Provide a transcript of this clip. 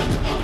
Come on.